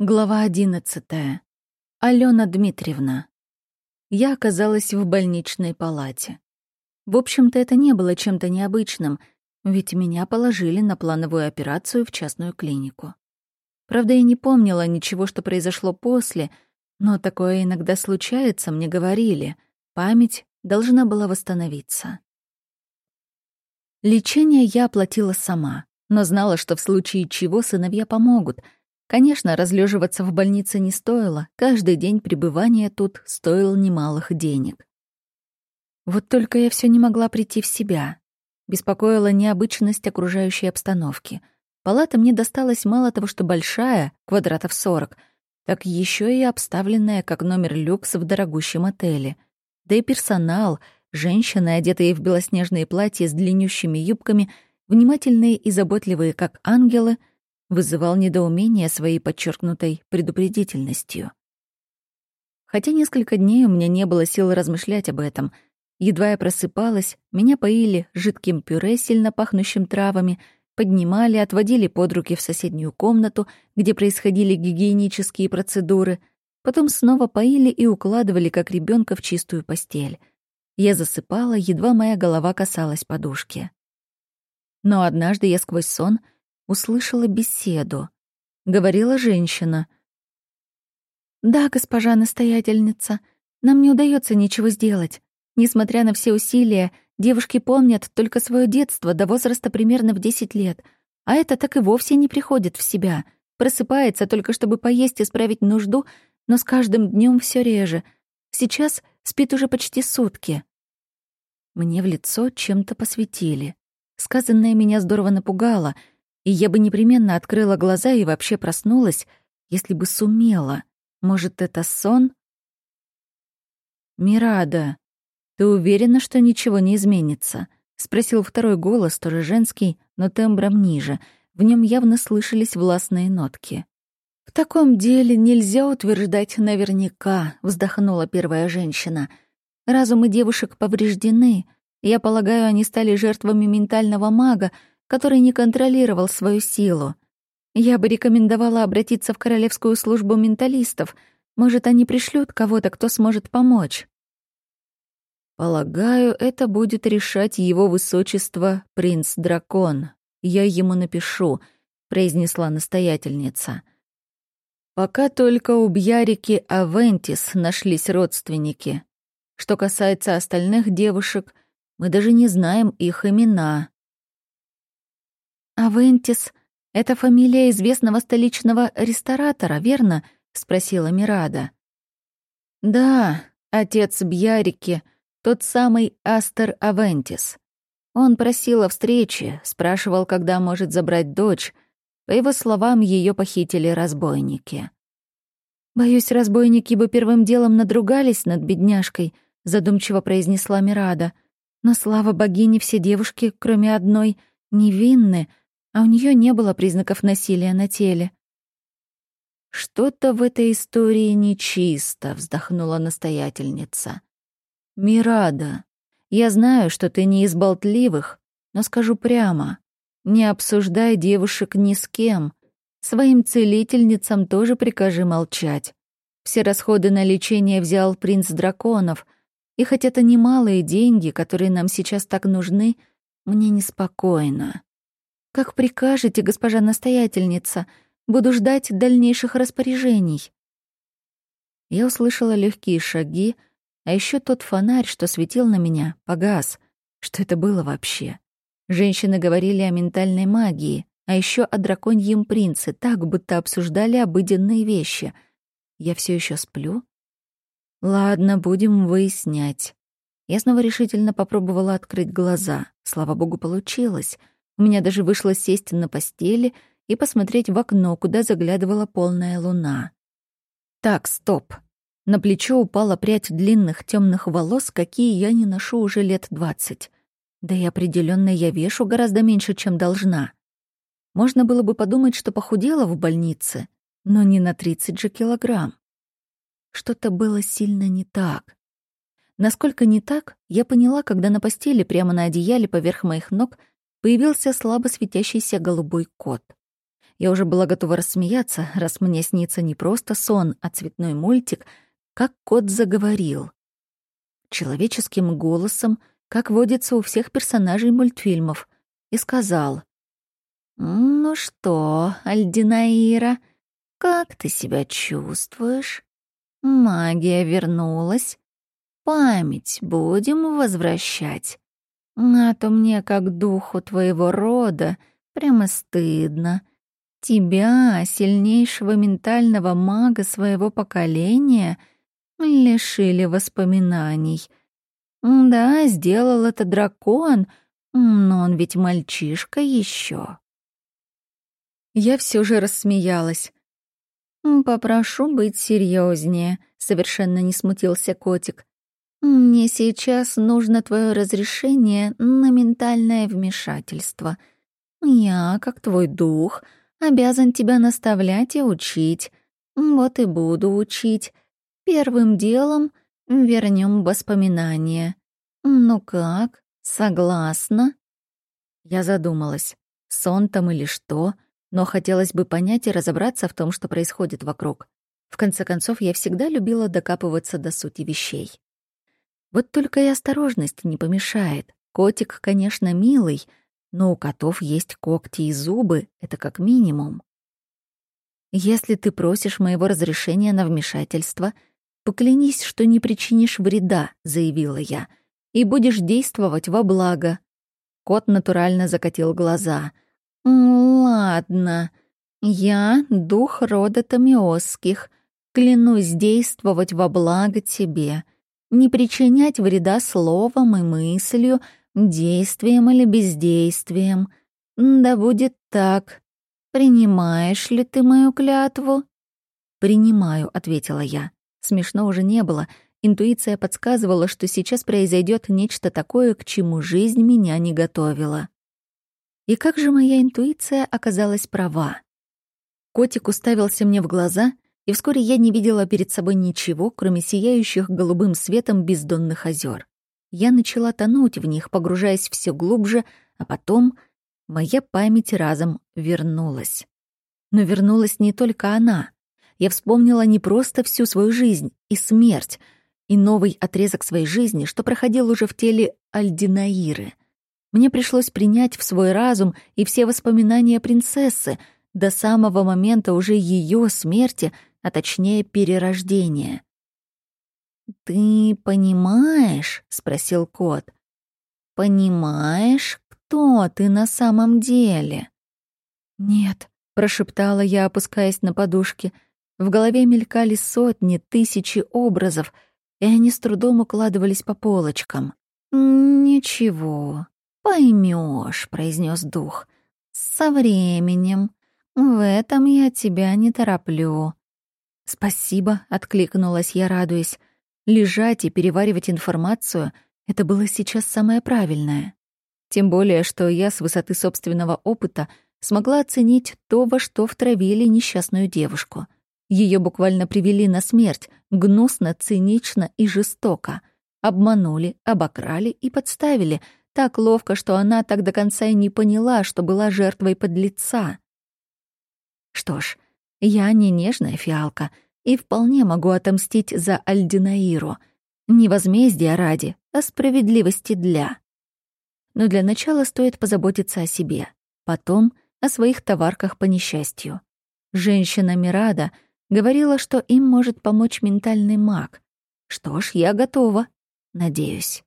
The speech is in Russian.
Глава одиннадцатая. Алена Дмитриевна. Я оказалась в больничной палате. В общем-то, это не было чем-то необычным, ведь меня положили на плановую операцию в частную клинику. Правда, я не помнила ничего, что произошло после, но такое иногда случается, мне говорили. Память должна была восстановиться. Лечение я оплатила сама, но знала, что в случае чего сыновья помогут — Конечно, разлеживаться в больнице не стоило, каждый день пребывания тут стоил немалых денег. Вот только я все не могла прийти в себя. Беспокоила необычность окружающей обстановки. Палата мне досталась мало того, что большая, квадратов сорок, так еще и обставленная как номер люкс в дорогущем отеле. Да и персонал, женщины, одетые в белоснежные платья с длиннющими юбками, внимательные и заботливые, как ангелы — вызывал недоумение своей подчеркнутой предупредительностью. Хотя несколько дней у меня не было сил размышлять об этом. Едва я просыпалась, меня поили жидким пюре, сильно пахнущим травами, поднимали, отводили под руки в соседнюю комнату, где происходили гигиенические процедуры, потом снова поили и укладывали, как ребенка в чистую постель. Я засыпала, едва моя голова касалась подушки. Но однажды я сквозь сон — услышала беседу. Говорила женщина. «Да, госпожа настоятельница, нам не удается ничего сделать. Несмотря на все усилия, девушки помнят только свое детство до возраста примерно в 10 лет, а это так и вовсе не приходит в себя. Просыпается только чтобы поесть и справить нужду, но с каждым днем все реже. Сейчас спит уже почти сутки». Мне в лицо чем-то посветили. Сказанное меня здорово напугало — и я бы непременно открыла глаза и вообще проснулась, если бы сумела. Может, это сон? «Мирада, ты уверена, что ничего не изменится?» — спросил второй голос, тоже женский, но тембром ниже. В нем явно слышались властные нотки. «В таком деле нельзя утверждать наверняка», — вздохнула первая женщина. «Разумы девушек повреждены. Я полагаю, они стали жертвами ментального мага, который не контролировал свою силу. Я бы рекомендовала обратиться в Королевскую службу менталистов. Может, они пришлют кого-то, кто сможет помочь. Полагаю, это будет решать его высочество принц-дракон. Я ему напишу, произнесла настоятельница. Пока только у Бьярики Авентис нашлись родственники. Что касается остальных девушек, мы даже не знаем их имена. «Авентис — это фамилия известного столичного ресторатора, верно?» — спросила Мирада. «Да, отец Бьярики, тот самый Астер Авентис. Он просил о встрече, спрашивал, когда может забрать дочь. По его словам, ее похитили разбойники». «Боюсь, разбойники бы первым делом надругались над бедняжкой», — задумчиво произнесла Мирада. «Но слава богине, все девушки, кроме одной, невинны, а у нее не было признаков насилия на теле. «Что-то в этой истории нечисто», — вздохнула настоятельница. «Мирада, я знаю, что ты не из болтливых, но скажу прямо, не обсуждай девушек ни с кем. Своим целительницам тоже прикажи молчать. Все расходы на лечение взял принц драконов, и хоть это немалые деньги, которые нам сейчас так нужны, мне неспокойно. «Как прикажете, госпожа настоятельница. Буду ждать дальнейших распоряжений». Я услышала легкие шаги, а еще тот фонарь, что светил на меня, погас. Что это было вообще? Женщины говорили о ментальной магии, а еще о драконьем принце, так, будто обсуждали обыденные вещи. Я все еще сплю? Ладно, будем выяснять. Я снова решительно попробовала открыть глаза. Слава богу, получилось — у меня даже вышло сесть на постели и посмотреть в окно, куда заглядывала полная луна. Так, стоп. На плечо упала прядь длинных темных волос, какие я не ношу уже лет двадцать. Да и определенно я вешу гораздо меньше, чем должна. Можно было бы подумать, что похудела в больнице, но не на 30 же килограмм. Что-то было сильно не так. Насколько не так, я поняла, когда на постели прямо на одеяле поверх моих ног появился слабо светящийся голубой кот. Я уже была готова рассмеяться, раз мне снится не просто сон, а цветной мультик, как кот заговорил. Человеческим голосом, как водится у всех персонажей мультфильмов, и сказал. «Ну что, Альдинаира, как ты себя чувствуешь? Магия вернулась. Память будем возвращать. А то мне, как духу твоего рода, прямо стыдно. Тебя, сильнейшего ментального мага своего поколения, лишили воспоминаний. Да, сделал это дракон, но он ведь мальчишка еще. Я все же рассмеялась. «Попрошу быть серьезнее, совершенно не смутился котик. «Мне сейчас нужно твое разрешение на ментальное вмешательство. Я, как твой дух, обязан тебя наставлять и учить. Вот и буду учить. Первым делом вернем воспоминания. Ну как, согласна?» Я задумалась, сон там или что, но хотелось бы понять и разобраться в том, что происходит вокруг. В конце концов, я всегда любила докапываться до сути вещей. Вот только и осторожность не помешает. Котик, конечно, милый, но у котов есть когти и зубы, это как минимум. Если ты просишь моего разрешения на вмешательство, поклянись, что не причинишь вреда, заявила я, и будешь действовать во благо. Кот натурально закатил глаза. Ладно, я дух рода Томиосских, клянусь действовать во благо тебе — не причинять вреда словом и мыслью, действием или бездействием. Да будет так. Принимаешь ли ты мою клятву? Принимаю, ответила я. Смешно уже не было. Интуиция подсказывала, что сейчас произойдет нечто такое, к чему жизнь меня не готовила. И как же моя интуиция оказалась права? Котик уставился мне в глаза — и вскоре я не видела перед собой ничего, кроме сияющих голубым светом бездонных озер. Я начала тонуть в них, погружаясь все глубже, а потом моя память разом вернулась. Но вернулась не только она. Я вспомнила не просто всю свою жизнь и смерть, и новый отрезок своей жизни, что проходил уже в теле Альдинаиры. Мне пришлось принять в свой разум и все воспоминания принцессы до самого момента уже ее смерти — а точнее перерождение. «Ты понимаешь?» — спросил кот. «Понимаешь, кто ты на самом деле?» «Нет», — прошептала я, опускаясь на подушки. В голове мелькали сотни, тысячи образов, и они с трудом укладывались по полочкам. «Ничего, поймешь, произнес дух. «Со временем. В этом я тебя не тороплю. «Спасибо», — откликнулась я, радуясь. Лежать и переваривать информацию — это было сейчас самое правильное. Тем более, что я с высоты собственного опыта смогла оценить то, во что втравили несчастную девушку. Ее буквально привели на смерть, гнусно, цинично и жестоко. Обманули, обокрали и подставили, так ловко, что она так до конца и не поняла, что была жертвой подлеца. Что ж, я не нежная фиалка и вполне могу отомстить за Альдинаиру. Не возмездия ради, а справедливости для. Но для начала стоит позаботиться о себе, потом о своих товарках по несчастью. Женщина Мирада говорила, что им может помочь ментальный маг. Что ж, я готова. Надеюсь.